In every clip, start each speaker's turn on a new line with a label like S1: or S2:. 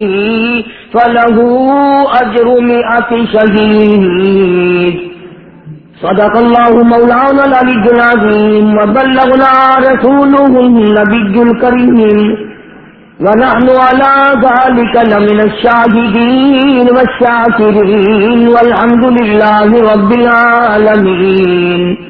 S1: فله أجر مئة شهيد. صدق الله مولانا العلي العظيم وبلغنا رسوله النبي الكريم. ونحن على ذلك لمن الشاهدين والشاكرين والحمد لله رب العالمين.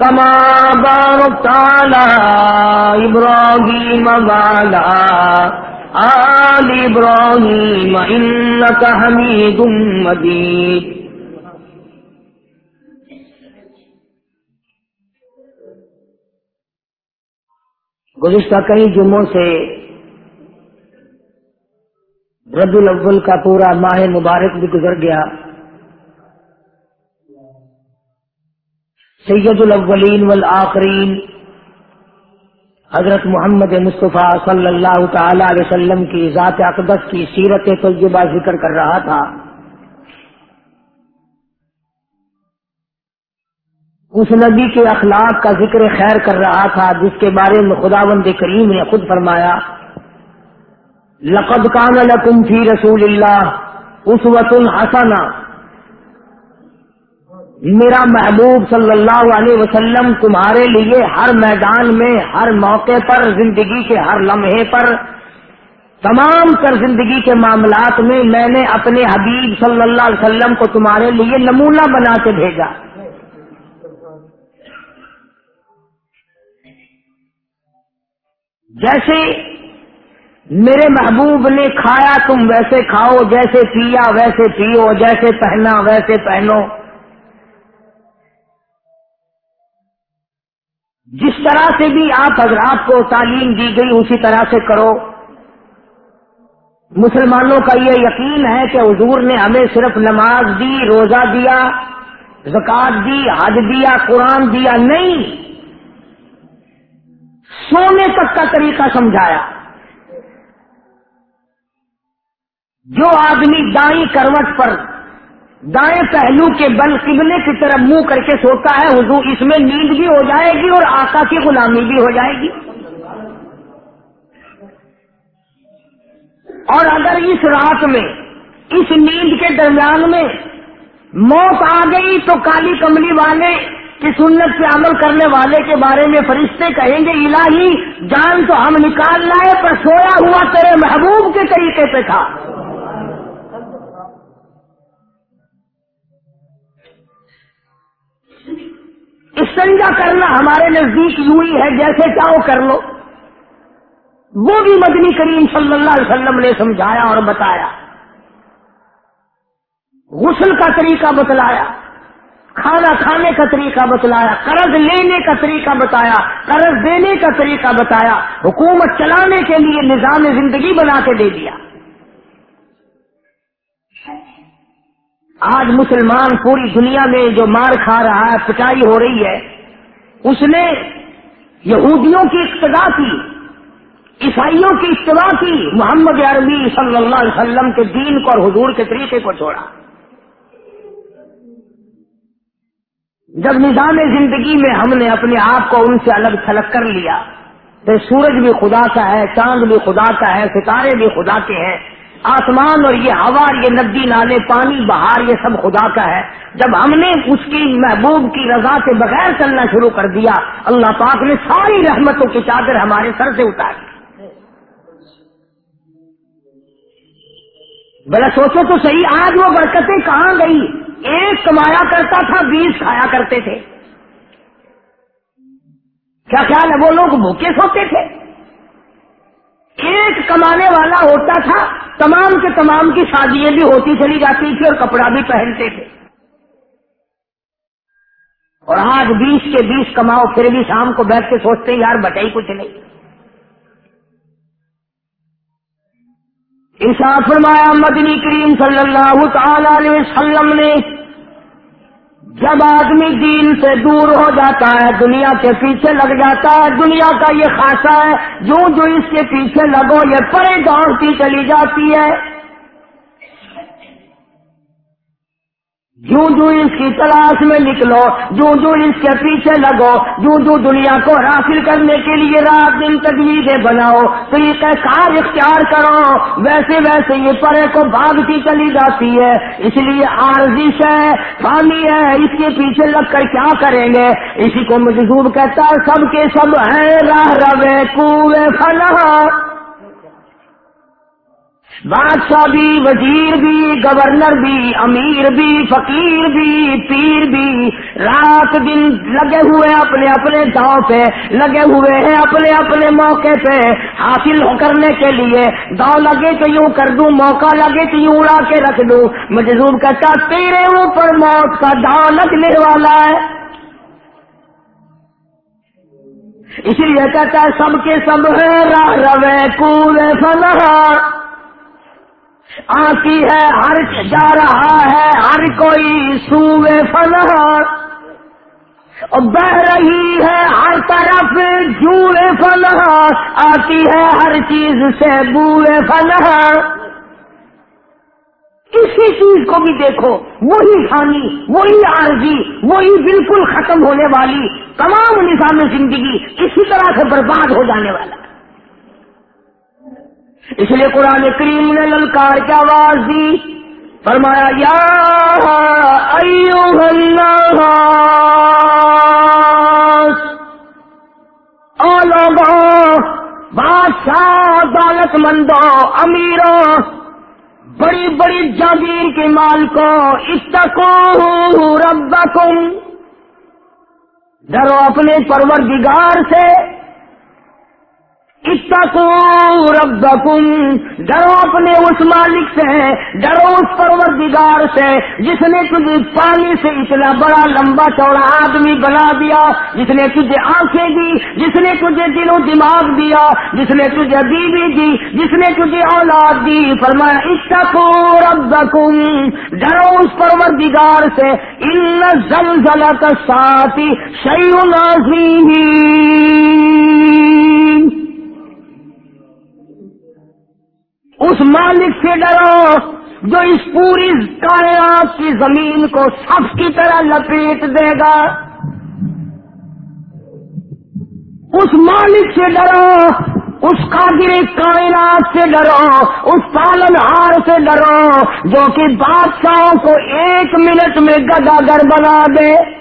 S1: كما باركت على إبراهيم وعلى آل إبراهيم إنك حميد مجيد. گزشتہ کئی جمعوں سے رد الاول کا پورا ماہ مبارک بھی گزر گیا۔ سید الاولین والآخرین۔ حضرت محمد مصطفیٰ صلی اللہ تعالی علیہ وسلم کی ذات اقدس کی سیرت تجربہ ذکر کر رہا تھا۔ اس نبی کے اخلاق کا ذکر خیر کر رہا تھا، جس کے بارے میں خدا بند کریم نے خود فرمایا، لقد کان لکم فی رسول اللہ اس وط الحسنا میرا محبوب صلی اللہ علیہ وسلم تمہارے لیے ہر میدان میں، ہر موقع پر، زندگی کے ہر لمحے پر، تمام تر زندگی کے معاملات میں میں نے اپنے حبیب صلی اللہ علیہ وسلم کو تمہارے لیے نمونہ بنا کے بھیجا۔ جیسے میرے محبوب نے کھایا، تم ویسے کھاؤ، جیسے پیا ویسے پیو، جیسے پہنا ویسے پہنو۔ جس طرح سے بھی آپ حضرات کو تعلیم دی گئی، اسی طرح سے کرو۔ مسلمانوں کا یہ یقین ہے کہ حضور نے ہمیں صرف نماز دی، روزہ دیا زکات دی، حج دیا، قرآن دیا نہیں۔ سونے تک کا طریقہ سمجھایا۔ جو آدمی دائیں کروٹ پر دائیں پہلو کے بل قبلے کی طرف منہ کر کے سوتا ہے، حضور اس میں نیند بھی ہو جائے گی اور آقا کی غلامی بھی ہو جائے گی۔ اور اگر اس رات میں، اس نیند کے درمیان میں موت آ گئی تو کالی کملی والے کی سنت سے عمل کرنے والے کے بارے میں فرشتے کہیں گے، الہی جان تو ہم نکال لائے، پر سویا ہوا تیرے محبوب کے طریقے پہ تھا۔ استنجا کرنا ہمارے نزدیک یوں ہی ہے، جیسے چاہو کر لو۔ وہ بھی مدنی کریم صلی اللہ علیہ وسلم نے سمجھایا اور بتایا۔ غسل کا طریقہ بتلایا، کھانا کھانے کا طریقہ بتلایا، قرض لینے کا طریقہ بتایا، قرض دینے کا طریقہ بتایا، حکومت چلانے کے لیے نظام زندگی بنا کے دے دیا۔ آج مسلمان پوری دنیا میں جو مار کھا رہا ہے، پٹائی ہو رہی ہے، اس نے یہودیوں کی اقتدا کی، عیسائیوں کی اتباع کی، محمد عربی صلی اللہ علیہ وسلم کے دین کو اور حضور کے طریقے کو چھوڑا۔ جب نظام زندگی میں ہم نے اپنے آپ کو ان سے الگ تھلگ کر لیا تو سورج بھی خدا کا ہے، چاند بھی خدا کا ہے، ستارے بھی خدا کے ہیں آسمان اور یہ ہوا یہ ندی، نالے، پانی، بہار، یہ سب خدا کا ہے۔ جب ہم نے اس کی محبوب کی رضا سے بغیر چلنا شروع کر دیا، اللہ پاک نے ساری رحمتوں کی چادر ہمارے سر سے اتار بلا سوچو تو صحیح، آج وہ برکتیں کہاں گئی؟ ایک کمایا کرتا تھا، بیس کھایا کرتے تھے۔ کیا خیال ہے؟ وہ لوگ بھوکے سوتے تھے۔ ایک کمانے والا ہوتا تھا تمام کے تمام کی شادیاں بھی ہوتی چلی جاتی تھی اور کپڑا بھی پہنتے تھے۔ اور آج بیس کے بیس کماؤ، پھر بھی شام کو بیٹھ کے سوچتے ہیں، یار بٹائی کچھ نہیں۔ ارشاد فرمایا، مدنی کریم صلی اللہ تعالی علیہ وسلم نے جب آدمی دین سے دور ہو جاتا ہے، دنیا کے پیچھے لگ جاتا ہے، دنیا کا یہ خاصا ہے، جو جو اس کے پیچھے لگو، یہ پرے دوڑتی چلی جاتی ہے۔ جو جو اس کی تلاش میں نکلو جو جو اس کے پیچھے لگو جو جو دنیا کو حاصل کرنے کے لیے رات دن تجویزیں بناؤ، طریقہ کار اختیار کرو۔ ویسے ویسے یہ پرے کو بھاگتی چلی جاتی ہے، اس لیے آرزش ہے، خامی ہے، اس کے پیچھے لگ کر کیا کریں گے؟ اسی کو مجذوب کہتا ہے، سب کے سب ہیں راہ روے کوے فلاح بادشاہ بھی، وزیر بھی گورنر بھی، امیر بھی، فقیر بھی، پیر بھی، رات دن لگے ہوئے اپنے اپنے داؤ پہ، لگے ہوئے ہیں اپنے اپنے موقع پہ۔ حاصل کرنے کے لیے داؤ لگے تو یوں کر دوں، موقع لگے تو یوں اڑا کے رکھ دوں۔ مجذوب کہتا، تیرے اوپر موت کا داؤ لگنے والا ہے۔ اس لیے کہتا ہے سب کے سب ہے راہ روے کولے فلاح آتی ہے، ہر جا رہا ہے، ہر کوئی سوے فلح بہ رہی ہے، ہر طرف جوئے فلح آتی ہے ہر چیز سے بوئے فلح کسی چیز کو بھی دیکھو، وہی خانی وہی عارضی، وہی بالکل ختم ہونے والی تمام نظام زندگی اسی طرح سے برباد ہو جانے والا۔ اس لیے قرآن کریم نے للکار کی آواز دی۔ فرمایا، یا لوگوں بادشاہ دولت مندوں امیروں بڑی بڑی جاگیر کے مالکوں اتقو ربکم۔ ڈرو اپنے پروردگار سے۔ ربکم۔ ڈرو اپنے اس مالک سے، ڈرو اس پروردگار سے جس نے تجھے پانی سے اتنا بڑا لمبا چوڑا آدمی بنا دیا، جس نے تجھے آنکھیں دی، جس نے تجھے دل و دماغ دیا، جس نے تجھے بیوی دی، جس نے تجھے اولاد دی۔ فرمایا اتقو ربکم۔ ڈرو اس پروردگار سے۔ ان زلزلہ ساتھی شیون عظیم۔ اس مالک سے ڈرو جو اس پوری کائنات کی زمین کو سب کی طرح لپیٹ دے گا۔ اس مالک سے ڈرو، اس قادر کائنات سے ڈرو، اس پالن ہار سے ڈرو جو کہ بادشاہوں کو ایک منٹ میں گدا گر بنا دے۔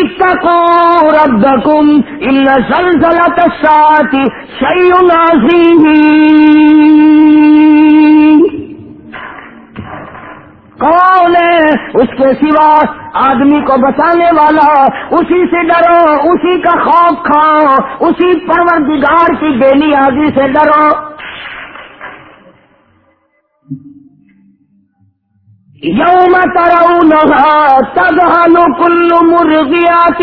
S1: اتقوا ربكم ان زلزلة الساعة شيء عظيم. کون ہے اس کے سوا آدمی کو بچانے والا؟ اسی سے ڈرو، اسی کا خوف کھاؤ، اسی پروردگار کی بے نیازی سے ڈرو۔ یوم ترونها تذهل كل مرضیات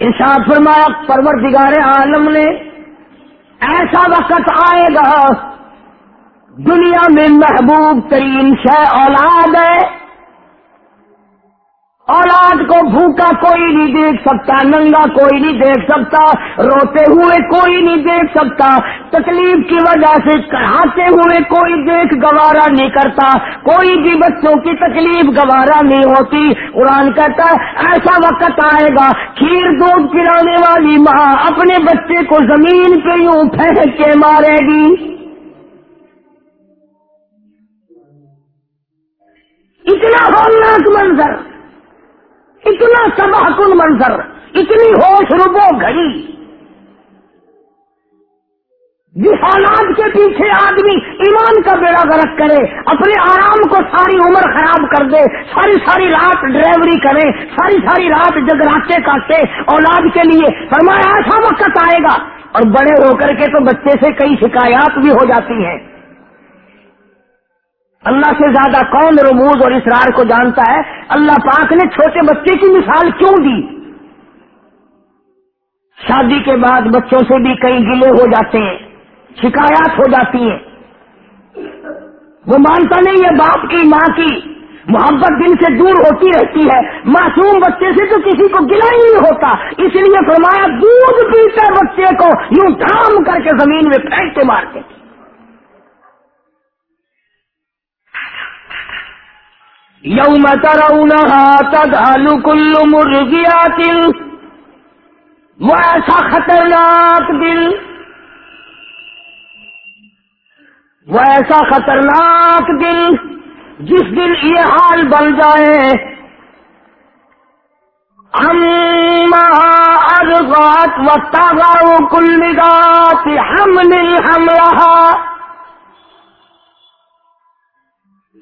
S1: ارشاد فرمایا، پروردگار عالم نے، ایسا وقت آئے گا، دنیا میں محبوب ترین شہ اولاد ہے اولاد کو بھوکا کوئی نہیں دیکھ سکتا، ننگا کوئی نہیں دیکھ سکتا، روتے ہوئے کوئی نہیں دیکھ سکتا۔ تکلیف کی وجہ سے کہاتے ہوئے کوئی دیکھ گوارا نہیں کرتا۔ کوئی بھی بچوں کی تکلیف گوارا نہیں ہوتی۔ قرآن کہتا ہے، ایسا وقت آئے گا، کھیر دودھ پلانے والی ماں اپنے بچے کو زمین پہ یوں پھینک کے مارے گی۔ اتنا ہولناک منظر۔ اتنا تباہ کن منظر، اتنی ہوش ربو گھڑی۔ جس حالات کے پیچھے آدمی ایمان کا بیڑا غرق کرے، اپنے آرام کو ساری عمر خراب کر دے، ساری ساری رات ڈرائیوری کرے، ساری ساری رات جگراتے کاٹے، اولاد کے لیے فرمایا ایسا وقت آئے گا۔ اور بڑے ہو کر کے تو بچے سے کئی شکایات بھی ہو جاتی ہیں۔ اللہ سے زیادہ کون رموز اور اسرار کو جانتا ہے؟ اللہ پاک نے چھوٹے بچے کی مثال کیوں دی؟ شادی کے بعد بچوں سے بھی کئی گلے ہو جاتے ہیں، شکایات ہو جاتی ہیں۔ وہ مانتا نہیں ہے باپ کی، ماں کی۔ محبت دل سے دور ہوتی رہتی ہے۔ معصوم بچے سے تو کسی کو گلا ہی نہیں ہوتا۔ اس لیے فرمایا، دودھ پیتے بچے کو، یوں دھام کر کے زمین میں پھینکتے مارتے۔ یوم تدعو کل مرغیات وہ ایسا خطرناک دل وہ ایسا خطرناک دل جس دن یہ حال بن جائے۔ ہم ارغات و تازہ کل نگات ہم نہیں ہم رہا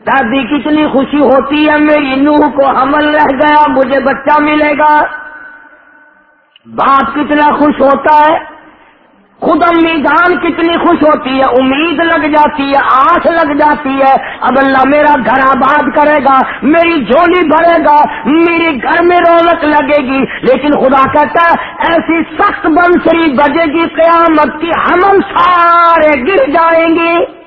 S1: دادی کتنی خوشی ہوتی ہے، میری نوح کو حمل رہ گیا، مجھے بچہ ملے گا۔ باپ کتنا خوش ہوتا ہے۔ خود امی جان کتنی خوش ہوتی ہے، امید لگ جاتی ہے آس لگ جاتی ہے۔ اب اللہ میرا گھر آباد کرے گا، میری جھولی بھرے گا، میری گھر میں رونق لگے گی۔ لیکن خدا کہتا ہے، ایسی سخت بنسری بجے گی، قیامت کی ہم سارے گر جائیں گے۔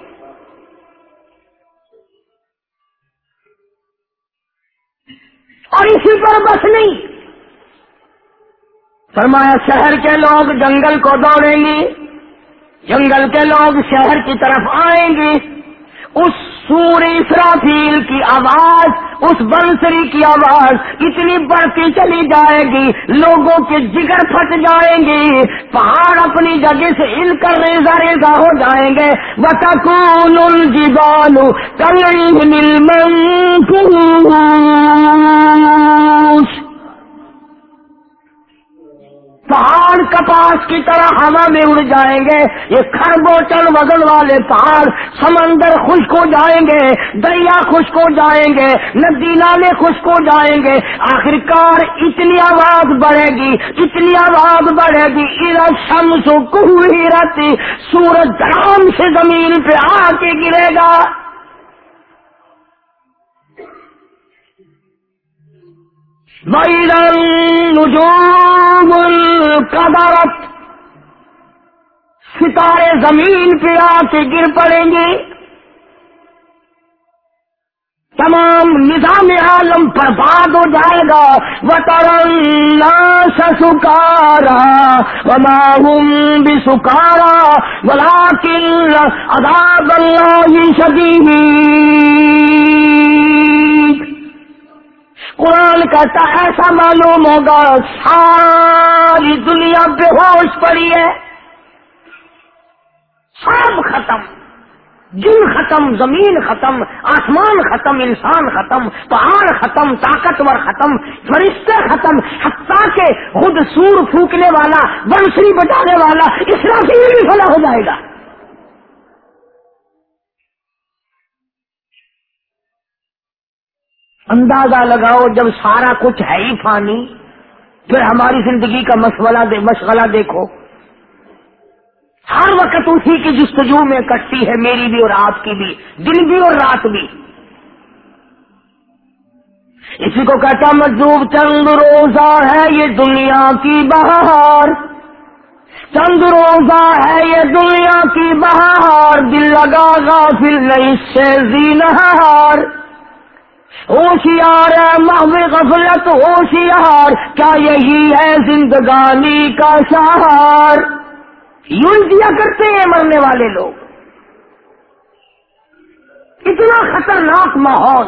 S1: اور اسی پر بس نہیں۔ فرمایا، شہر کے لوگ جنگل کو دوڑیں گے۔ جنگل کے لوگ شہر کی طرف آئیں گے۔ اس سوری اسرافیل کی آواز اس بنسری کی آواز اتنی بڑھتی چلی جائے گی، لوگوں کے جگر پھٹ جائیں گے پہاڑ اپنی جگہ سے ہل کر ریزا ریزا ہو جائیں گے۔ بتکون الجبال کل پہاڑ کپاس کی طرح ہوا میں اڑ جائیں گے۔ یہ خربو چل وزن والے پہاڑ، سمندر خشک ہو جائیں گے، دریا خشک ہو جائیں گے، ندی، نالے خشک ہو جائیں گے۔ آخر کار اتنی آواز بڑھے گی، اتنی آواز بڑھے گی۔ ارا شمس کوئی رہتی سورج دھرام سے زمین پہ آ کے گرے گا۔ نجوم القدرت ستارے زمین پہ آ کے گر پڑیں گے تمام نظام عالم برباد ہو جائے گا۔ وہ ترنا سکارا، وما بھی سکارا بلا کل اداب اللہ شدید قرآن کہتا ایسا معلوم ہوگا، ساری دنیا بے ہوش پڑی ہے۔ سب ختم، جن ختم، زمین ختم، آسمان ختم، انسان ختم، پہاڑ ختم، طاقتور ختم، فرشتے ختم، حتیٰ کے خود سور پھونکنے والا، بنسری بجانے والا اس طرح سے بھی فلا ہو جائے گا۔ اندازہ لگاؤ جب سارا کچھ ہے ہی فانی، پھر ہماری زندگی کا مشغلہ دے مشغلہ دیکھو۔ ہر وقت اسی کی جستجو میں کٹتی ہے میری بھی اور آپ کی بھی، دن بھی اور رات بھی۔ اسی کو کہتا مجوب چند روزہ ہے یہ دنیا کی بہار۔ چند روزہ ہے یہ دنیا کی بہار۔ دل لگا گا پھر نہیں سے زینہار۔ ہوشیار ہے، محو غفلت، ہوشیار، کیا یہی ہے زندگانی کا سہار یوں دیا کرتے ہیں مرنے والے لوگ۔ اتنا خطرناک ماحول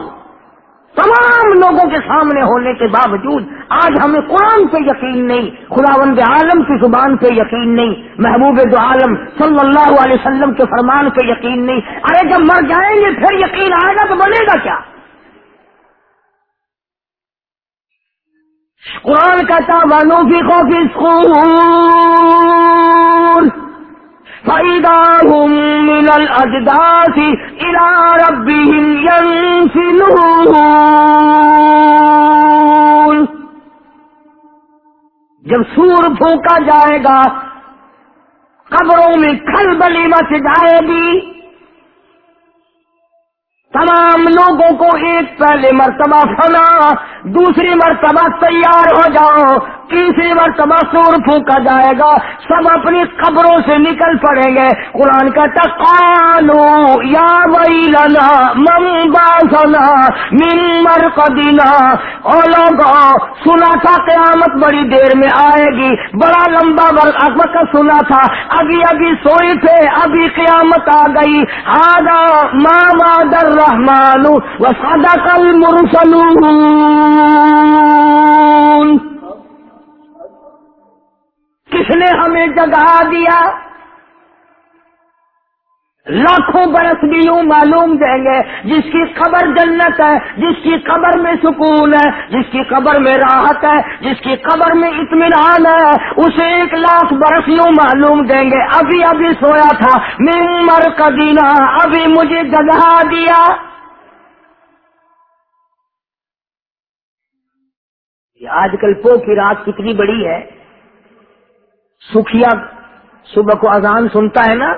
S1: تمام لوگوں کے سامنے ہونے کے باوجود آج ہمیں قرآن پہ یقین نہیں، خداوند عالم کی زبان پہ یقین نہیں، محبوب دو عالم صلی اللہ علیہ وسلم کے فرمان پہ یقین نہیں۔ ارے جب مر جائیں گے، پھر یقین آئے گا تو بنے گا کیا؟ قرآن کہتا بانو کی خوفی اسکول فائدہ ہوں مل اجداسی ارا ربی جب سور پھونکا جائے گا، قبروں میں کھل بلی مچ جائے گی۔ تمام لوگوں کو ایک پہلے مرتبہ فنا دوسری مرتبہ تیار ہو جاؤ تیسری مرتبہ سور پھونکا جائے گا، سب اپنی قبروں سے نکل پڑیں گے۔ قرآن کا تقالو یا وئی لنا باسنا ممر قدینا او لوگوں سنا تھا قیامت بڑی دیر میں آئے گی۔ بڑا لمبا وقت سنا تھا۔ ابھی ابھی سوئی تھے، ابھی قیامت آ گئی۔ آگا ماں در رحمان و سادا کل کس نے ہمیں جگہ دیا؟ لاکھوں برس بھی یوں معلوم دیں گے، جس کی خبر جنت ہے، جس کی قبر میں سکون ہے، جس کی قبر میں راحت ہے، جس کی قبر میں اطمینان ہے، اسے ایک لاکھ برس یوں معلوم دیں گے۔ ابھی ابھی سویا تھا مر کدینا ابھی مجھے جگہ دیا۔ آج کل پو کی رات کتنی بڑی ہے۔ سکھیا صبح کو اذان سنتا ہے نا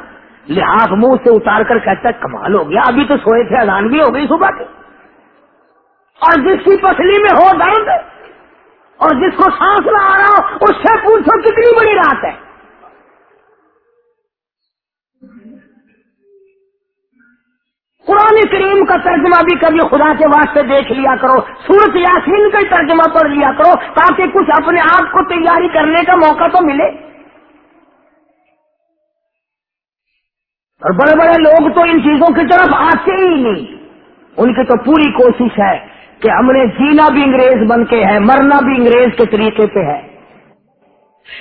S1: لحاظ منہ سے اتار کر کہتا ہے، کمال ہو گیا، ابھی تو سوئے تھے، اذان بھی ہو گئی صبح کے اور جس کی پسلی میں ہو درد، اور جس کو سانس نہ آ رہا ہو، اس سے پوچھو کتنی بڑی رات ہے۔ قرآن کریم کا ترجمہ بھی کبھی خدا کے واسطے دیکھ لیا کرو، سورت یاسین کا ترجمہ پڑھ لیا کرو، تاکہ کچھ اپنے آپ کو تیاری کرنے کا موقع تو ملے۔ اور بڑے بڑے لوگ تو ان چیزوں کی طرف آتے ہی نہیں۔ ان کی تو پوری کوشش ہے کہ ہم نے جینا بھی انگریز بن کے ہے، مرنا بھی انگریز کے طریقے پہ ہے۔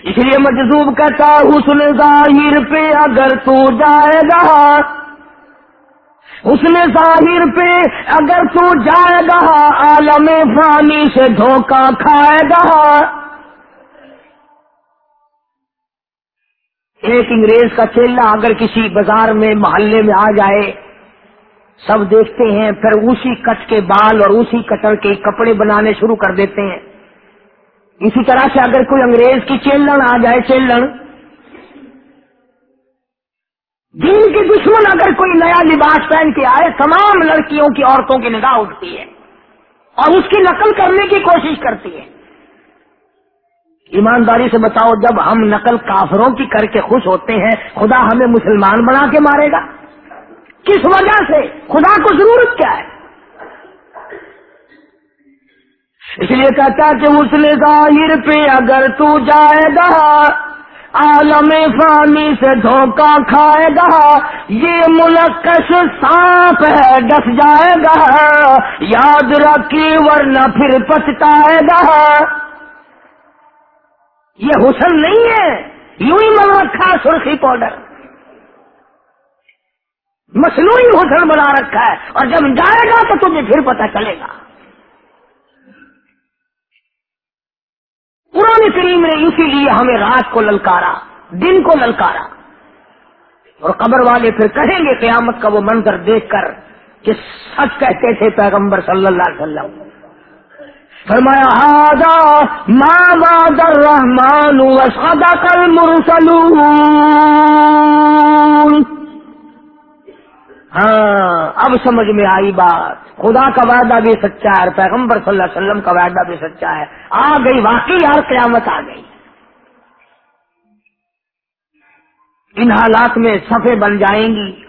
S1: اس لیے مجذوب کہتا حسن ظاہر پہ اگر تو جائے گا۔ حسن ظاہر پہ اگر تو جائے گا، عالم فانی سے دھوکہ کھائے گا۔ ایک انگریز کا چیلا اگر کسی بازار میں محلے میں آ جائے، سب دیکھتے ہیں، پھر اسی کٹ کے بال اور اسی کٹر کے کپڑے بنانے شروع کر دیتے ہیں۔ اسی طرح سے اگر کوئی انگریز کی چیلن آ جائے، چیلن۔ دین کے دشمن اگر کوئی نیا لباس پہن کے آئے، تمام لڑکیوں کی عورتوں کی نگاہ اٹھتی ہے اور اس کی نقل کرنے کی کوشش کرتی ہے۔ ایمانداری سے بتاؤ جب ہم نقل کافروں کی کر کے خوش ہوتے ہیں، خدا ہمیں مسلمان بنا کے مارے گا؟ کس وجہ سے؟ خدا کو ضرورت کیا ہے؟ اس لیے کہتا کہ اس نے ظاہر پہ اگر تو جائے گا، عالم فانی سے دھوکہ کھائے گا، یہ ملکش سانپ ہے، ڈس جائے گا، یاد رکھی ورنہ پھر پچھتائے گا۔ یہ حسن نہیں ہے۔ یوں ہی من رکھا ہے سرخی پاؤڈر۔ مصنوعی حسن بنا رکھا ہے۔ اور جب جائے گا تو تمہیں پھر پتہ چلے گا۔ پرانی کریم نے اسی لیے ہمیں رات کو للکارا، دن کو للکارا۔ اور قبر والے پھر کہیں گے قیامت کا وہ منظر دیکھ کر کہ سچ کہتے تھے پیغمبر صلی اللہ علیہ وسلم۔ فرمایا ہادا ماں بادر رحمان سادا کل مرسل ہاں اب سمجھ میں آئی بات۔ خدا کا وعدہ بھی سچا ہے پیغمبر صلی اللہ علیہ وسلم کا وعدہ بھی سچا ہے۔ آ گئی، واقعی یار قیامت آ گئی۔ ان حالات میں صفے بن جائیں گی،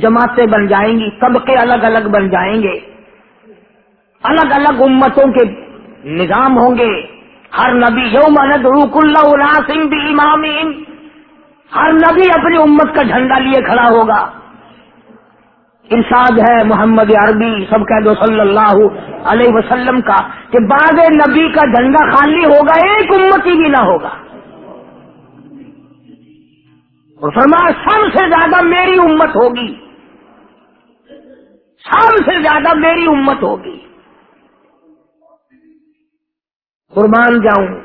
S1: جماعتیں بن جائیں گی، طبقے الگ الگ بن جائیں گے۔ الگ الگ امتوں کے نظام ہوں گے۔ ہر نبی یوم روک اللہ سنگھ بھی امامین ہر نبی اپنی امت کا جھنڈا لیے کھڑا ہوگا۔ ارشاد ہے محمد عربی، سب کہہ دو صلی اللہ علیہ وسلم کا، کہ بعد نبی کا جھنڈا خالی ہوگا، ایک امتی بھی نہ ہوگا۔ اور فرمایا، سب سے زیادہ میری امت ہوگی۔ سب سے زیادہ میری امت ہوگی۔ قربان جاؤں۔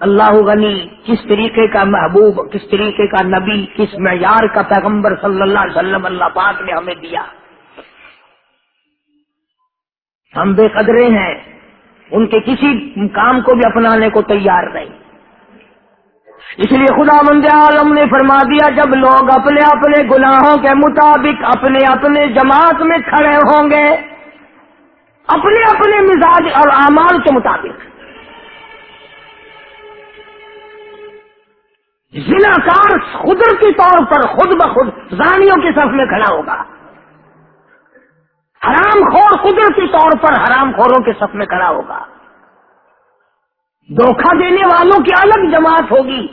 S1: اللہ غنی، کس طریقے کا محبوب، کس طریقے کا نبی، کس معیار کا پیغمبر صلی اللہ علیہ وسلم اللہ پاک نے ہمیں دیا۔ ہم بے قدرے ہیں، ان کے کسی کام کو بھی اپنانے کو تیار نہیں۔ اس لیے خدا مند عالم نے فرما دیا، جب لوگ اپنے اپنے گناہوں کے مطابق اپنے اپنے جماعت میں کھڑے ہوں گے، اپنے اپنے مزاج اور اعمال کے مطابق۔ ضلع قدرتی طور پر خود بخود زانیوں کی صف میں کھڑا ہوگا۔ حرام خور قدرتی طور پر حرام خوروں کے صف میں کھڑا ہوگا۔ دھوکہ دینے والوں کی الگ جماعت ہوگی،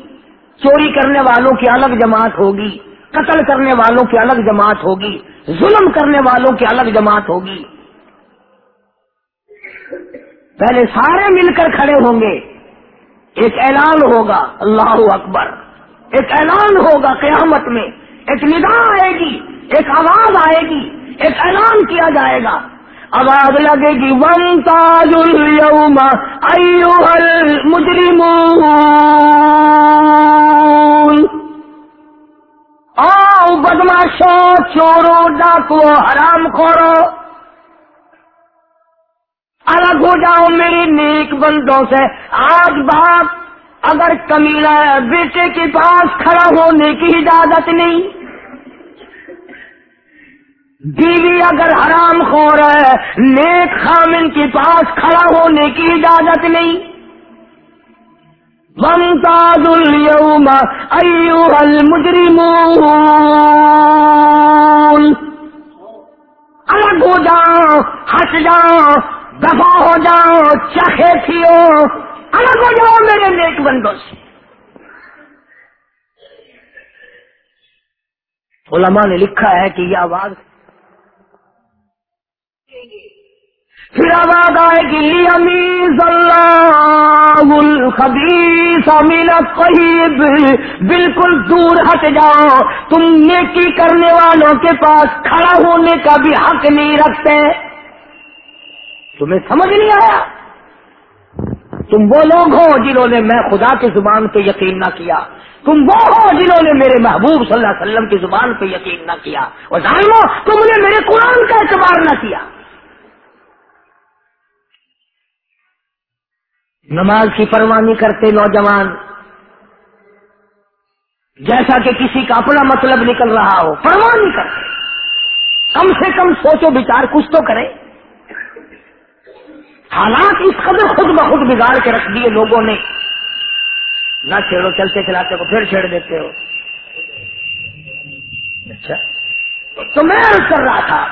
S1: چوری کرنے والوں کی الگ جماعت ہوگی، قتل کرنے والوں کی الگ جماعت ہوگی، ظلم کرنے والوں کی الگ جماعت ہوگی۔ پہلے سارے مل کر کھڑے ہوں گے۔ ایک اعلان ہوگا، اللہ اکبر۔ ایک اعلان ہوگا قیامت میں، ایک ندا آئے گی، ایک آواز آئے گی، ایک اعلان کیا جائے گا۔ آواز لگے گی ون تاج اليوم ایوہ المجرمون۔ آؤ بدماشو چورو ڈاکو حرام خورو الگ ہو جاؤ میری نیک بندوں سے، آج بات اگر کمیلا بیٹے کے پاس کھڑا ہونے کی اجازت نہیں، بیوی اگر حرام خور ہے، نیک خامن کے پاس کھڑا ہونے کی اجازت نہیں۔ ممتاز اليوم ایوہ المجرمون۔ الگ ہو جاؤ ہٹ جاؤ دفاع ہو جاؤ، چاہے تھیو۔ الگ ہو جاؤ میرے نیک بندوں سے۔ علماء نے لکھا ہے کہ یہ آواز پھر آواز آئے گی امیز اللہ الخبیث امین قریب بالکل دور ہٹ جاؤ، تم نیکی کرنے والوں کے پاس کھڑا ہونے کا بھی حق نہیں رکھتے۔ تمہیں سمجھ نہیں آیا؟ تم وہ لوگ ہو جنہوں نے میں خدا کی زبان پہ یقین نہ کیا۔ تم وہ ہو جنہوں نے میرے محبوب صلی اللہ علیہ وسلم کی زبان پہ یقین نہ کیا۔ اور ظالمو، تم نے میرے قرآن کا اعتبار نہ کیا۔ نماز کی پروانی کرتے نوجوان، جیسا کہ کسی کا اپنا مطلب نکل رہا ہو، پروانی کرتے۔ کم سے کم سوچو، بچار کچھ تو کرے۔ حالات اس قدر خود بخود بگاڑ کے رکھ دیے لوگوں نے۔ نہ چھیڑو، چلتے چلاتے کو پھر چھیڑ دیتے ہو۔ اچھا۔ تو میں عرض کر رہا تھا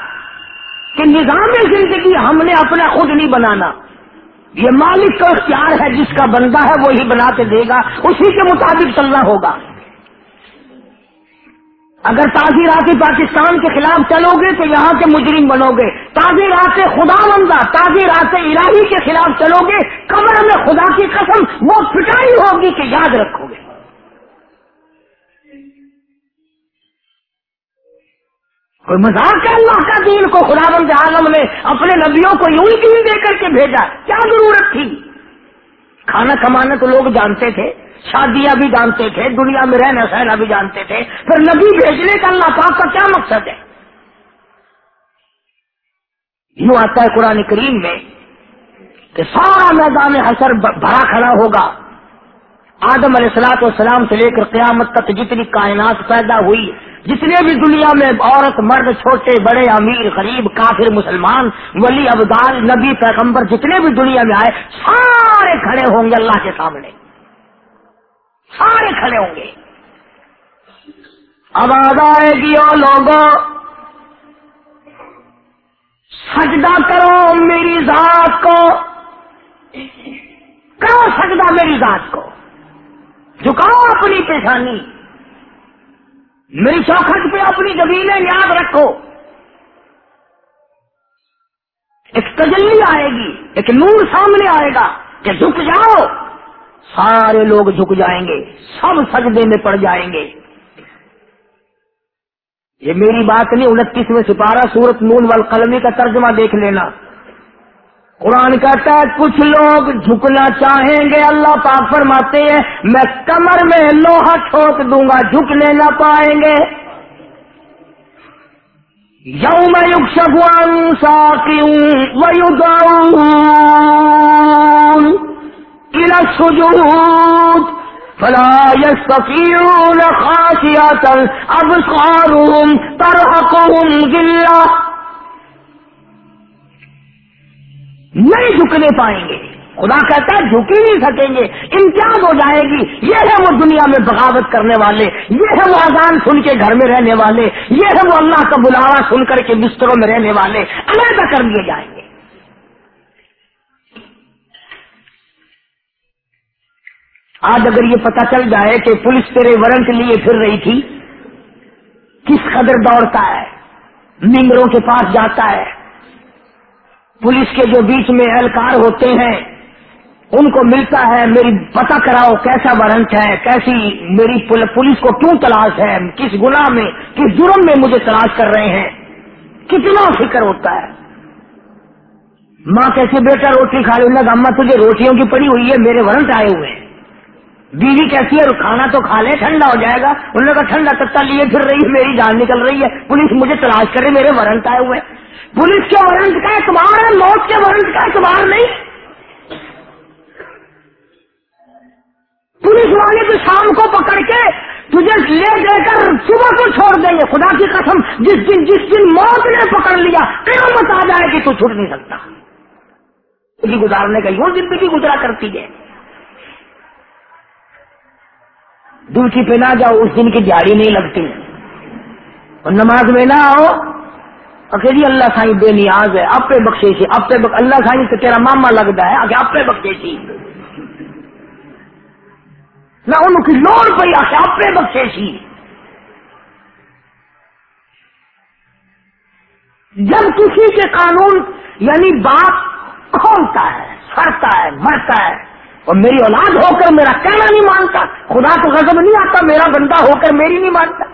S1: کہ نظام زندگی ہم نے اپنا خود نہیں بنانا۔ یہ مالک کا اختیار ہے، جس کا بندہ ہے، وہی بنا کے دے گا۔ اسی کے مطابق چلنا ہوگا۔ اگر تازی راتی پاکستان کے خلاف چلو گے تو یہاں کے مجرم بنو گے۔ تازی رات خدا بندہ تازی رات الہی کے خلاف چلو گے کمر میں خدا کی قسم وہ پٹائی ہوگی کہ یاد رکھو گے۔ کوئی مذاق ہے اللہ کا دین کو؟ خدا بند عالم نے اپنے نبیوں کو یوں ہی دین دے کر کے بھیجا۔ کیا ضرورت تھی؟ کھانا کمانا تو لوگ جانتے تھے۔ شادیاں بھی جانتے تھے، دنیا میں رہنا سہنا بھی جانتے تھے۔ پھر نبی بھیجنے کا اللہ پاک کا کیا مقصد ہے؟ یوں آتا ہے قرآن کریم میں کہ سارا میدان حسر بھرا کھڑا ہوگا۔ آدم علیہ السلاط والسلام سے لے کر قیامت تک جتنی کائنات پیدا ہوئی، جتنے بھی دنیا میں عورت، مرد، چھوٹے، بڑے، امیر، غریب، کافر، مسلمان، ولی، ابدال، نبی، پیغمبر جتنے بھی دنیا میں آئے، سارے کھڑے ہوں گے اللہ کے سامنے۔ سارے کھڑے ہوں گے۔ آواز آئے گی اور لوگوں، سجدہ کرو میری ذات کو۔ کرو سجدہ میری ذات کو۔ جھکاؤ اپنی پیشانی۔ میری چوکھٹ پہ اپنی زمینیں یاد رکھو۔ ایک تجلی آئے گی، ایک نور سامنے آئے گا کہ جھک جاؤ۔ سارے لوگ جھک جائیں گے، سب سجدے میں پڑ جائیں گے۔ یہ میری بات نہیں انتیس میں سپارہ سورت نون والقلمی کا ترجمہ دیکھ لینا۔ قرآن کہتا ہے، کچھ لوگ جھکنا چاہیں گے، اللہ پاک فرماتے ہیں، میں کمر میں لوہا ٹھوک دوں گا، جھکنے نہ پائیں گے۔ یوم یوگان سا کیوں سجود فلا يستطيعون خاشية. أبصارهم ترهقهم ذلة. نہیں جھکنے پائیں گے. خدا کہتا ہے جھک ہی نہیں سکیں گے. امتیاز ہو جائے گی. یہ ہے وہ دنیا میں بغاوت کرنے والے. یہ ہے وہ اذان سن کے گھر میں رہنے والے. یہ ہے وہ اللہ کا بلاوا سن کر کے بستروں میں رہنے والے. علیحدہ کر دیے جائیں گے. آج اگر یہ پتہ چل جائے کہ پولیس تیرے ورنٹ لیے پھر رہی تھی، کس قدر دوڑتا ہے ممبروں کے پاس جاتا ہے۔ پولیس کے جو بیچ میں اہلکار ہوتے ہیں، ان کو ملتا ہے، میری پتہ کراؤ کیسا وارنٹ ہے، کیسی میری پولیس کو کیوں تلاش ہے، کس گناہ میں، کس جرم میں مجھے تلاش کر رہے ہیں۔ کتنا فکر ہوتا ہے۔ ماں کیسی بیٹا روٹی کھا لوں گا اما تجھے روٹیوں کی پڑی ہوئی ہے، میرے وارنٹ آئے ہوئے ہیں۔ بیوی کیسی ہے کھانا تو کھا لے، ٹھنڈا ہو جائے گا۔ انہوں نے کہا، ٹھنڈا تتا لیے پھر رہی ہے میری جان نکل رہی ہے۔ پولیس مجھے تلاش کرے میرے وارنٹ آئے ہوئے۔ پولیس کے وارنٹ کا اعتبار ہے، موت کے وارنٹ کا اعتبار نہیں۔ پولیس والے تو شام کو پکڑ کے تجھے لے دے کر صبح کو چھوڑ دیں گے۔ خدا کی قسم، جس دن جس دن موت نے پکڑ لیا، قیامت آ جائے کہ تو چھوٹ نہیں سکتا۔ گزارنے کا یوں زندگی گزرا کرتی ہے۔ ڈیوٹی پہ نہ جاؤ، اس دن کی دیہڑی نہیں لگتی۔ اور نماز میں نہ آؤ اکیلی جی اللہ سائی بے نیاز ہے، آپ پہ بخشے سی آپ پہ اللہ سائی تو تیرا ماما لگتا ہے آپ پہ بخشے سی نہ ان کی لوڑ پہ آپ پہ بخشے سی جب کسی کے قانون یعنی باپ کھولتا ہے، سڑتا ہے، مرتا ہے اور میری اولاد ہو کر میرا کہنا نہیں مانتا، خدا تو غضب نہیں آتا، میرا بندہ ہو کر میری نہیں مانتا۔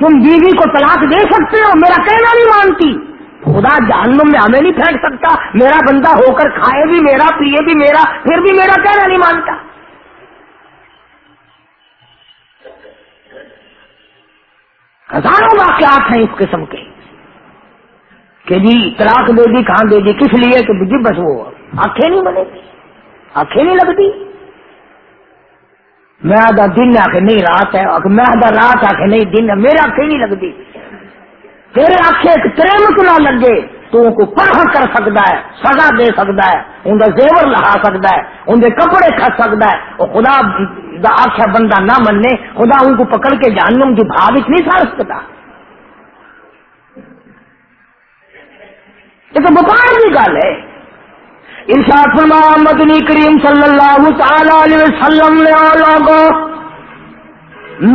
S1: تم بیوی کو طلاق دے سکتے ہو، میرا کہنا نہیں مانتی۔ خدا جہنم میں ہمیں نہیں پھینک سکتا، میرا بندہ ہو کر کھائے بھی میرا، پیے بھی میرا، پھر بھی میرا کہنا نہیں مانتا۔ ہزاروں واقعات ہیں اس قسم کے کہ جی طلاق دے دی، کہاں دے دی، کس لیے؟ کہ جی بس وہ۔ آنکھیں نہیں بنے گی۔ آنکھیں نہیں لگتی۔ میں آدھا دن آ نہیں، رات ہے۔ میں آدھا رات آ نہیں، دن ہے۔ میرے آنکھیں نہیں لگتی۔ تیرے آنکھیں تریمت نہ لگے، تو ان کو پڑھ کر سکتا ہے، سزا دے سکتا ہے۔ ان کا زیور لگا سکتا ہے، ان کے کپڑے کھا سکتا ہے۔ وہ خدا آخیا بندہ نہ مننے خدا ان کو پکڑ کے جانم کی بھاگ نہیں سار سکتا۔ یہ تو بپار کی گل ہے۔ ارشاد فرما مدنی کریم صلی اللہ تعالی علیہ وسلم نے لوگوں،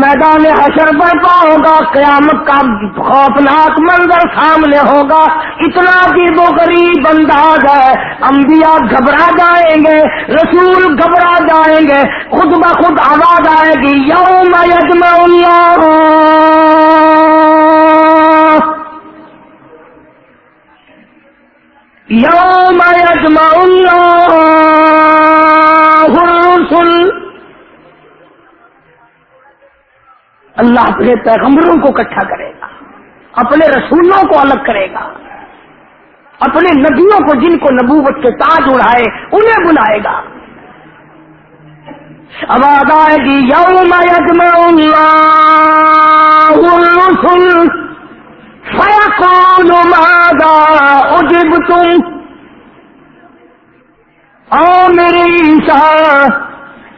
S1: میدان حشر برپا ہوگا قیامت کا خوفناک منظر سامنے ہوگا، اتنا بھی وہ غریب انداز ہے، انبیاء گھبرا جائیں گے، رسول گھبرا جائیں گے، خود بخود آواز آئے گی، یوم یجمع اللہ یوم یجمع اللہ الرسل۔ اللہ اپنے پیغمبروں کو اکٹھا کرے گا، اپنے رسولوں کو الگ کرے گا، اپنے نبیوں کو جن کو نبوت کے تاج اڑائے انہیں بلائے گا۔ آواز آئے گی یوم یجمع اللہ الرسل۔ فیقول ماذا اجبتم او میرے عیسیٰ،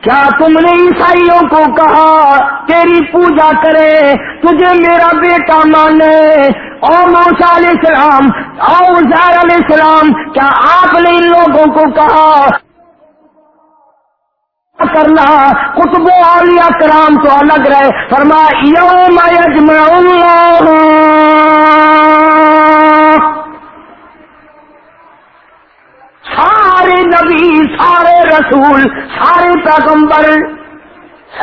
S1: کیا تم نے عیسائیوں کو کہا تیری پوجا کرے، تجھے میرا بیٹا مانے؟ او موسا علیہ السلام، او زیر علیہ السلام، کیا آپ نے ان لوگوں کو کہا؟ کرنا کتب اولیاء کرام تو الگ رہے۔ فرما یوم یجمع اللہ سارے نبی سارے رسول سارے پیغمبر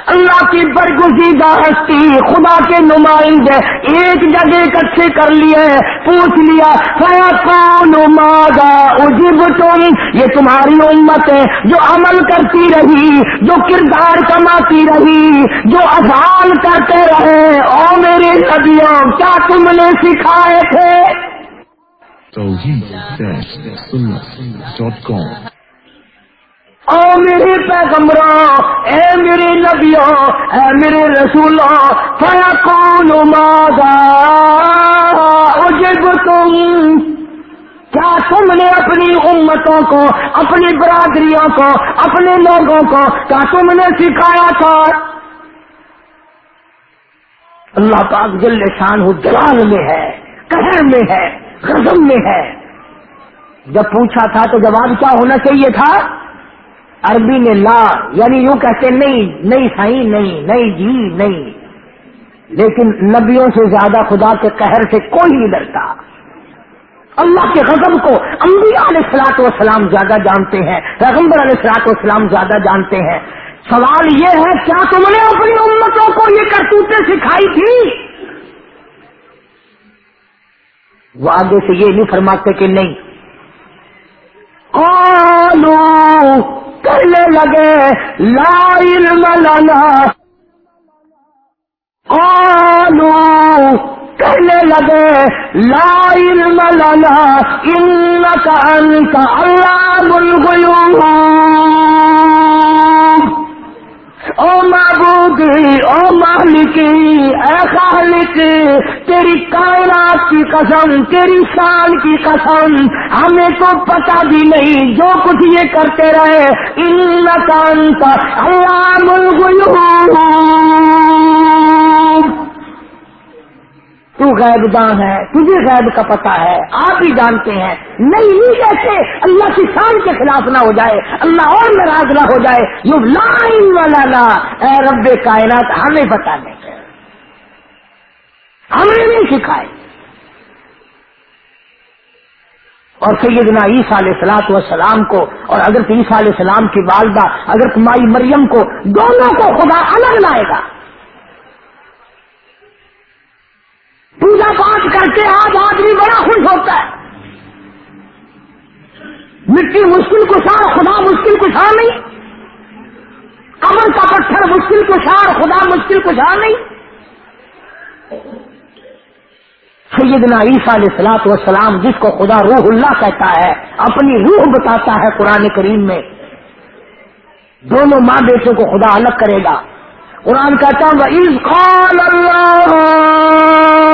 S1: اللہ کی برگزیدہ ہستی خدا کے نمائندے ایک جگہ اکٹھے کر لیے، پوچھ لیا کون ماگا اجب تم یہ تمہاری امت ہے جو عمل کرتی رہی، جو کردار کماتی رہی، جو افعال کرتے رہے۔ او میرے نبیوں، کیا تم نے سکھائے تھے؟ او میرے پیغمبروں، اے میرے نبیوں، اے میرے رسولوں فیا کون ماگا اجب تم کیا تم تم نے اپنی امتوں کو، اپنی برادریوں کو، اپنے لوگوں کو کیا تم نے سکھایا تھا؟ اللہ پاک جل شان ہو جلال میں ہے، قہر میں ہے غزم میں ہے۔ جب پوچھا تھا تو جواب کیا ہونا چاہیے تھا؟ عربی میں لا یعنی یوں کہتے نہیں نہیں سائی نہیں نہیں جی نہیں۔ لیکن نبیوں سے زیادہ خدا کے قہر سے کوئی نہیں ڈرتا۔ اللہ کے غضب کو انبیاء علیہ السلاط وسلام زیادہ جانتے ہیں، پیغمبر علیہ السلاط وسلام زیادہ جانتے ہیں۔ سوال یہ ہے، کیا تم نے اپنی امتوں کو یہ کرتوتیں سکھائی تھی؟ وہ آگے سے یہ نہیں فرماتے کہ نہیں۔ کرنے لگے، لا علم لنا۔ قالوا، کہنے لگے، لا علم لنا انك انت علام الغیوم کی اے خالق، تیری کائنات کی قسم، تیری شان کی قسم، ہمیں تو پتا بھی نہیں جو کچھ یہ کرتے رہے۔ ان کا اللہ ملک تو غیب دان ہے تجھے غیب کا پتا ہے، آپ ہی جانتے ہیں۔ نہیں نہیں کہتے اللہ کی شان کے خلاف نہ ہو جائے، اللہ اور ناراض نہ ہو جائے۔ یو لائن والا لا۔ اے رب کائنات، ہمیں بتا دیں ہمیں نہیں سکھائے۔ اور سیدنا عیسیٰ علیہ السلاط وسلام کو اور حضرت عیسیٰ علیہ السلام کی والدہ، حضرت مائی مریم کو، دونوں کو خدا الگ لائے گا۔ پوجا پاٹ کر کے آج آدمی بڑا خوش ہوتا ہے۔ مٹی مشکل کشار خدا مشکل کشار نہیں۔ کمر کا پتھر مشکل کشار خدا مشکل کشار نہیں۔ سیدنا عیسیٰ علیہ السلاط وسلام جس کو خدا روح اللہ کہتا ہے، اپنی روح بتاتا ہے قرآن کریم میں۔ دونوں ماں بیٹوں کو خدا الگ کرے گا۔ قرآن کہتا ہوں عز قال اللہ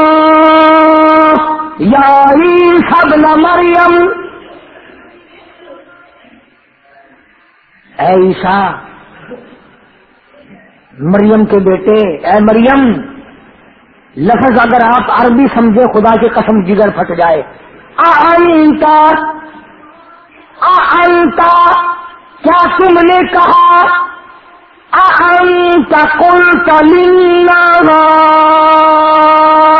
S1: یا سب مریم۔ اے عیسا مریم کے بیٹے، اے مریم، لفظ اگر آپ عربی سمجھے، خدا کی قسم جگر پھٹ جائے۔ آئنتا آئنتا کیا تم نے کہا؟ أأنت قلت للناس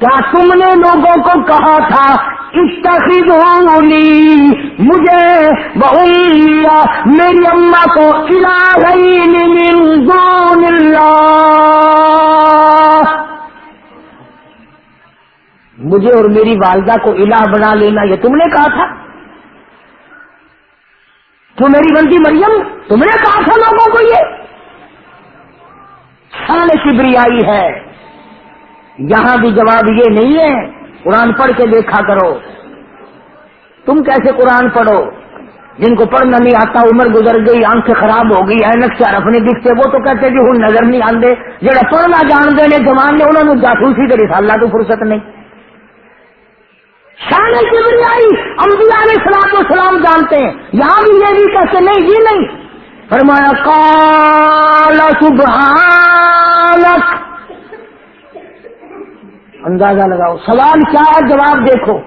S1: کیا تم نے لوگوں کو کہا تھا؟ استخذونی مجھے بہنیا میری اما کو الہین من دون اللہ۔ مجھے اور میری والدہ کو الہ بنا لینا، یہ تم نے کہا تھا؟ تو میری بندی مریم، تم نے کہا تھا لوگوں کو یہ؟ شان کبریائی ہے۔ یہاں بھی جواب یہ نہیں ہے، قرآن پڑھ کے دیکھا کرو۔ تم کیسے قرآن پڑھو؟ جن کو پڑھنا نہیں آتا، عمر گزر گئی آنکھ خراب ہو گئی اینک سے اپنے دکھتے، وہ تو کہتے کہ جی، ہوں نظر نہیں آندے۔ جڑا پڑھنا جان دے نے جوان نے انہوں نے جاسوسی کری سالہ تو فرصت نہیں۔ شان کبریائی انبیاء علیہ السلام و سلام جانتے ہیں۔ یہاں بھی یہ بھی کہتے نہیں، یہ نہیں۔ فرمایا کالا سبحانک اندازہ لگاؤ۔ سوال کیا ہے؟ جواب دیکھو۔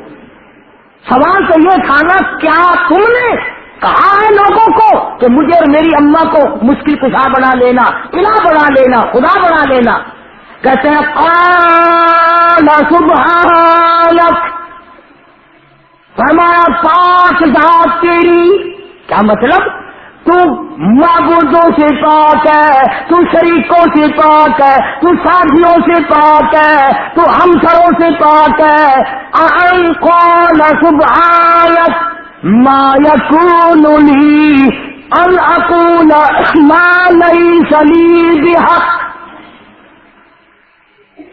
S1: سوال تو یہ تھا نا، کیا تم نے کہا ہے لوگوں کو کہ مجھے اور میری اما کو مشکل کشا بنا لینا قلعہ بنا لینا، خدا بنا لینا؟ کہتے ہیں کالا سبحانک۔ فرمایا، پاک ذات تیری، کیا مطلب؟ تو معبودوں سے پاک ہے تو شریکوں سے پاک ہے تو ساتھیوں سے پاک ہے تو ہمسروں سے پاک ہے۔ کون سبحانت ما یکون لی ان اکون ما لیس لی بحق۔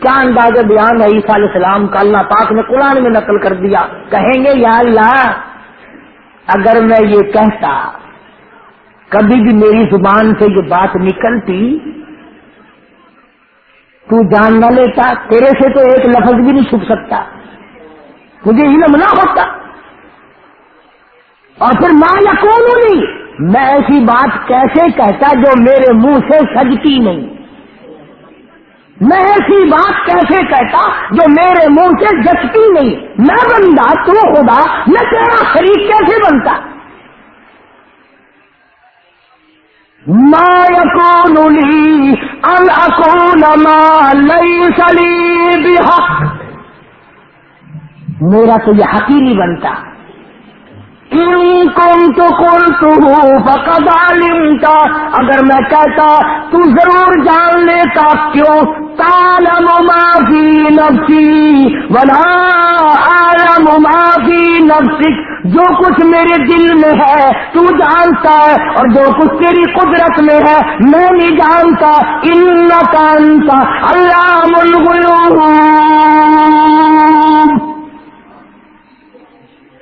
S1: کیا انداز بیان ہے، عیسیٰ علیہ السلام کا اللہ پاک نے قرآن میں نقل کر دیا۔ کہیں گے، یا اللہ، اگر میں یہ کہتا کبھی بھی میری زبان سے یہ بات نکلتی، تو جان نہ لیتا، تیرے سے تو ایک لفظ بھی نہیں چھپ سکتا۔ مجھے علم نہ ہوتا۔ اور پھر ماں یا کون نہیں میں ایسی بات کیسے کہتا جو میرے منہ سے سجتی نہیں۔ میں ایسی بات کیسے کہتا جو میرے منہ سے جچتی نہیں۔ میں بندہ، تو خدا، میں تیرا شریف کیسے بنتا؟ ما يكون لي أن أقول ما ليس لي بحق. میرا تو یہ حق ہی نہیں بنتا۔ کم تو کون تو فقد علمتا اگر میں کہتا، تو ضرور جان لیتا، کیوں؟ تالم معافی نفسی ولا عالم معافی نفسک جو کچھ میرے دل میں ہے، تو جانتا ہے، اور جو کچھ تیری قدرت میں ہے، میں نہیں جانتا۔ ان کا اللہ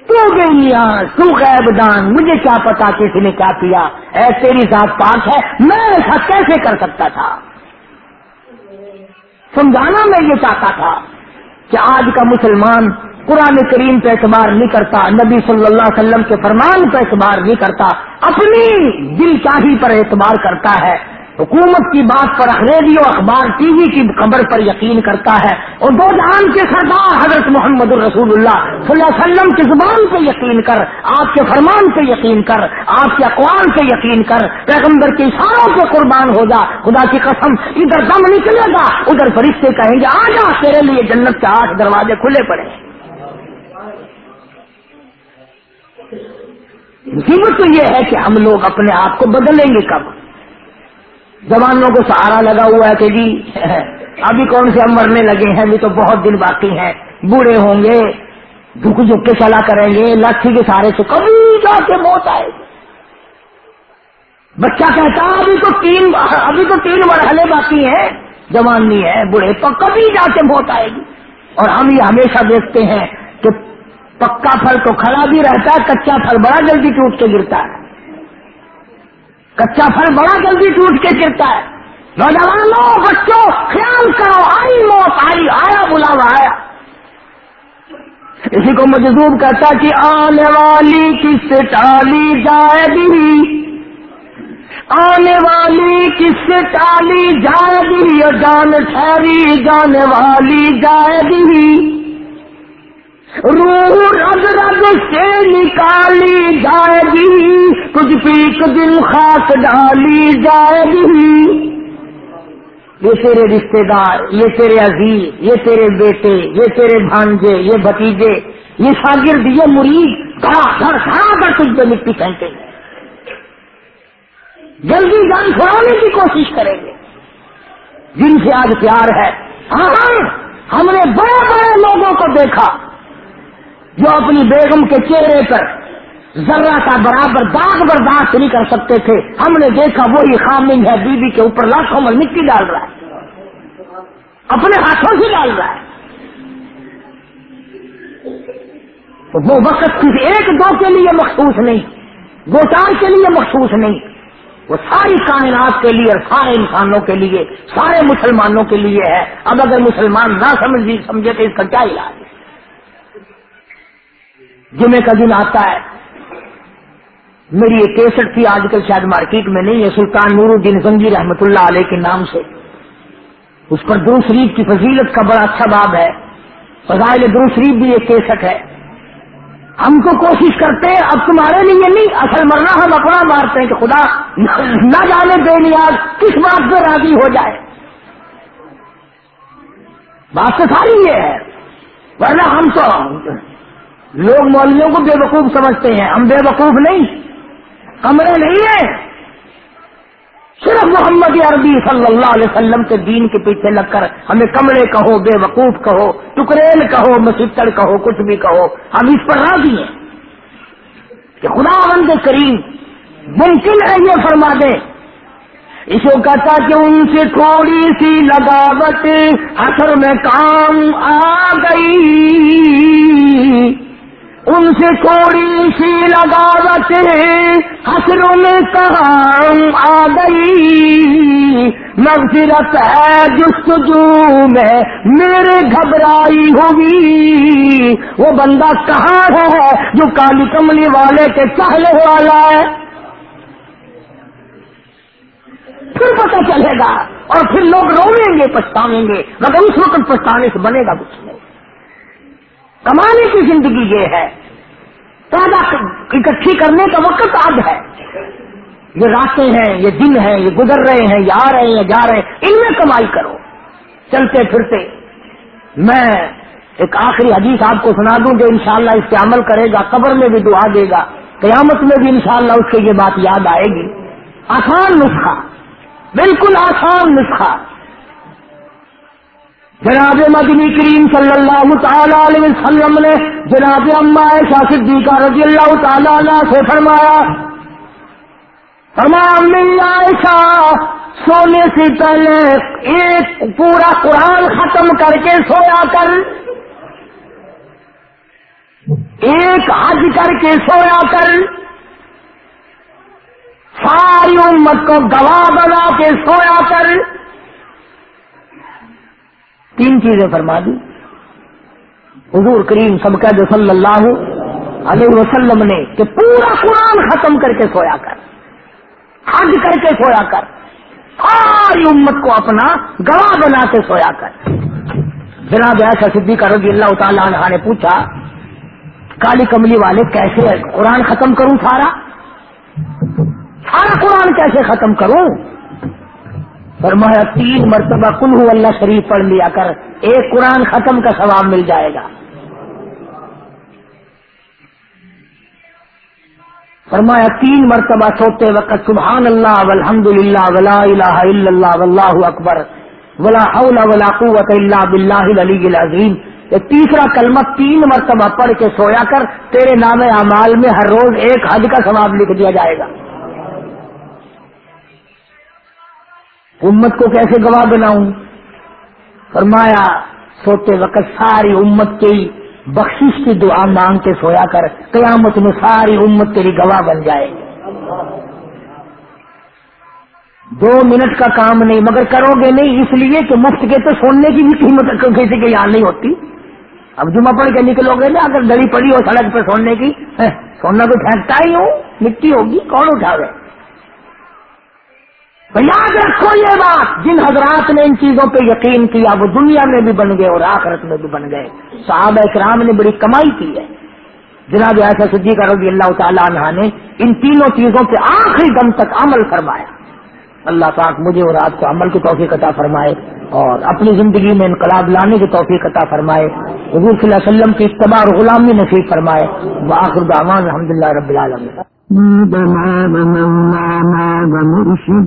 S1: تو گئی تو غیب دان مجھے کیا پتا کسی نے کیا کیا۔ اے تیری ذات پاک ہے، میں ایسا کیسے کر سکتا تھا؟ سمجھانا میں یہ چاہتا تھا کہ آج کا مسلمان قرآن کریم پہ اعتبار نہیں کرتا، نبی صلی اللہ علیہ وسلم کے فرمان پہ اعتبار نہیں کرتا، اپنی دل چاہی پر اعتبار کرتا ہے۔ حکومت کی بات پر ریڈیو اخبار ٹی وی کی خبر پر یقین کرتا ہے۔ اور دو جہان کے سردار حضرت محمد الرسول اللہ صلی اللہ علیہ وسلم کی زبان پہ یقین کر، آپ کے فرمان پہ یقین کر، آپ کے اقوام پہ یقین کر، پیغمبر کے اشاروں پہ قربان ہو جا۔ خدا کی قسم، ادھر دم نکلے گا، ادھر فرشتے کہیں گے، آ جا، تیرے لیے جنت کے آٹھ دروازے کھلے پڑے۔ مصیبت تو یہ ہے کہ ہم لوگ اپنے آپ کو بدلیں گے کب؟ جوانوں کو سہارا لگا ہوا ہے کہ جی ابھی کون سے ہم مرنے لگے ہیں؟ ابھی تو بہت دن باقی ہیں۔ بوڑھے ہوں گے جھک جھک کے چلا کریں گے، لاٹھی کے سارے سے کبھی جا کے موت آئے۔ گی بچہ کہتا ابھی تو تین ابھی تو تین مرحلے باقی ہیں۔ جوانی ہے، بوڑھے، تو کبھی جا کے موت آئے گی۔ اور ہم یہ ہمیشہ دیکھتے ہیں پکا پھل تو کھڑا بھی رہتا ہے، کچا پھل بڑا جلدی ٹوٹ کے گرتا ہے۔ کچا پھل بڑا جلدی ٹوٹ کے گرتا ہے۔ نوجوانوں بچوں، خیال کرو، آئی موت، آئی، آیا بلاوا، آیا۔ اسی کو مجذوب کہتا کہ آنے والی کس سے ٹالی جائے گی؟ آنے والی کس سے ٹالی جائے گی؟ اور جان ٹھہری جانے والی جائے گی۔ روح رگ رگ سے نکالی جائے گی، کچھ پیک دن خاص ڈالی جائے گی۔ یہ تیرے رشتے دار، یہ تیرے عزیز، یہ تیرے بیٹے، یہ تیرے بھانجے، یہ بھتیجے، یہ شاگرد، یہ مرید کھڑا گھر کر تجھ پہ مٹی پھینکیں گے جلدی جان چھوڑانے کی کوشش کریں گے۔ جن سے آج پیار ہے۔ ہاں, ہاں، ہم نے بڑے بڑے لوگوں کو دیکھا۔ جو اپنی بیگم کے چہرے پر ذرا کا برابر داغ برداشت نہیں کر سکتے تھے، ہم نے دیکھا وہی خامنگ ہے بیوی کے اوپر لاکھوں میں مٹی ڈال رہا ہے۔ اپنے ہاتھوں سے ڈال رہا ہے۔ تو وہ وقت کسی ایک دو کے لیے مخصوص نہیں، دو چار کے لیے مخصوص نہیں۔ وہ ساری کائنات کے لیے اور سارے انسانوں کے لیے، سارے مسلمانوں کے لیے ہے۔ اب اگر مسلمان نہ سمجھ سمجھے تو اس کا کیا علاج؟ ہے جمعے کا دن آتا ہے۔ میری ایک کیسٹ تھی آج کل شاید مارکیٹ میں نہیں ہے، سلطان نور الدین زنگی رحمت اللہ علیہ کے نام سے۔ اس پر درو شریف کی فضیلت کا بڑا اچھا باب ہے۔ فضائل درو شریف بھی ایک کیسٹ ہے۔ ہم کو کوشش کرتے ہیں، اب تمہارے لیے نہیں، اصل مرنا ہم اپنا مارتے ہیں کہ خدا نہ جانے بے نیاز کس بات پہ راضی ہو جائے۔ بات تو ساری یہ ہے۔ ورنہ ہم تو لوگ مولویوں کو بے وقوف سمجھتے ہیں۔ ہم بے وقوف نہیں۔ کمرے نہیں ہیں۔ صرف محمد عربی صلی اللہ علیہ وسلم کے دین کے پیچھے لگ کر ہمیں کمرے کہو، بے وقوف کہو ٹکریل کہو مسٹر کہو، کچھ بھی کہو۔ ہم اس پر راضی ہیں کہ خدا بند کریم ممکن ہے یہ فرما دے۔ اس کو کہتا کہ ان سے تھوڑی سی لگاوٹ اثر میں کام آ گئی۔ ان سے تھوڑی سی لگاوت حسروں میں کہاں آ گئی۔ مغفرت ہے جستجو میں، میرے گھبرائی ہوگی وہ بندہ کہاں ہے جو کالی کملی والے کے چہلے والا ہے؟ پھر پتہ چلے گا اور پھر لوگ روئیں گے، پچھتاویں گے، مگر اس وقت پچھتانے سے بنے گا کچھ نہیں۔ کمانے کی زندگی یہ ہے۔ پیدا اکٹھی کرنے کا وقت آج ہے۔ یہ راتیں ہیں، یہ دن ہیں، یہ گزر رہے ہیں، یہ آ رہے ہیں، جا رہے ہیں۔ ان میں کمائی کرو۔ چلتے پھرتے۔ میں ایک آخری حدیث آپ کو سنا دوں جو انشاءاللہ اس پہ عمل کرے گا، قبر میں بھی دعا دے گا۔ قیامت میں بھی انشاءاللہ اس کو یہ بات یاد آئے گی۔ آسان نسخہ۔ بالکل آسان نسخہ۔ جناب مدنی کریم صلی اللہ تعالی علیہ وسلم نے جناب اما صدیقہ رضی اللہ تعالی عنہ سے فرمایا فرمایا، امی عائشہ، سونے سے پہلے ایک پورا قرآن ختم کر کے سویا کر۔ ایک حج کر کے سویا کر۔ ساری امت کو گواہ بنا کے سویا کر۔ تین چیزیں فرما دی۔ حضور کریم سب کا جو صلی اللہ علیہ وسلم نے کہ پورا قرآن ختم کر کے سویا کر، حج کر کے سویا کر، ساری امت کو اپنا گواہ بنا کے سویا کر۔ جناب ایسا صدیقہ رضی اللہ تعالیٰ عنہ نے پوچھا، کالی کملی والے کیسے قرآن ختم کروں سارا؟ سارا قرآن کیسے ختم کروں؟ فرمایا، تین مرتبہ کل اللہ شریف پڑھ لیا کر، ایک قرآن ختم کا ثواب مل جائے گا۔ فرمایا، تین مرتبہ سوتے وقت، سبحان اللہ والحمد للہ ولا الہ الا اللہ واللہ اکبر، ولا حول ولا قوت الا باللہ العلی العظیم۔ یہ تیسرا کلمہ تین مرتبہ پڑھ کے سویا کر، تیرے نام اعمال میں ہر روز ایک حج کا ثواب لکھ دیا جائے گا۔ امت کو کیسے گواہ بناؤں؟ فرمایا، سوتے وقت ساری امت کی بخشش کی دعا مانگ کے سویا کر، قیامت میں ساری امت تیری گواہ بن جائے دو منٹ کا کام نہیں، مگر کرو گے نہیں، اس لیے کہ مفت کے تو سونے کی بھی قیمت کسی کے یہاں نہیں ہوتی۔ اب جمعہ پڑھ کے نکلو گے نا، اگر گلی پڑی ہو سڑک پہ سونے کی سونا تو پھینکتا ہی ہوں، مٹی ہوگی، کون اٹھا گئے یاد رکھو یہ بات، جن حضرات نے ان چیزوں پہ یقین کیا، وہ دنیا میں بھی بن گئے اور آخرت میں بھی بن گئے۔ صحابہ اکرام نے بڑی کمائی کی ہے۔ جناب ایسا صدیقہ رضی اللہ تعالیٰ عنہ نے ان تینوں چیزوں پہ آخری دم تک عمل فرمایا۔ اللہ پاک مجھے اور آپ کو عمل کی توفیق عطا فرمائے اور اپنی زندگی میں انقلاب لانے کی توفیق عطا فرمائے۔ حضور صلی اللہ علیہ وسلم کی اتباع اور غلامی نصیب فرمائے۔ وآخر دعوان الحمد للہ رب العالمین۔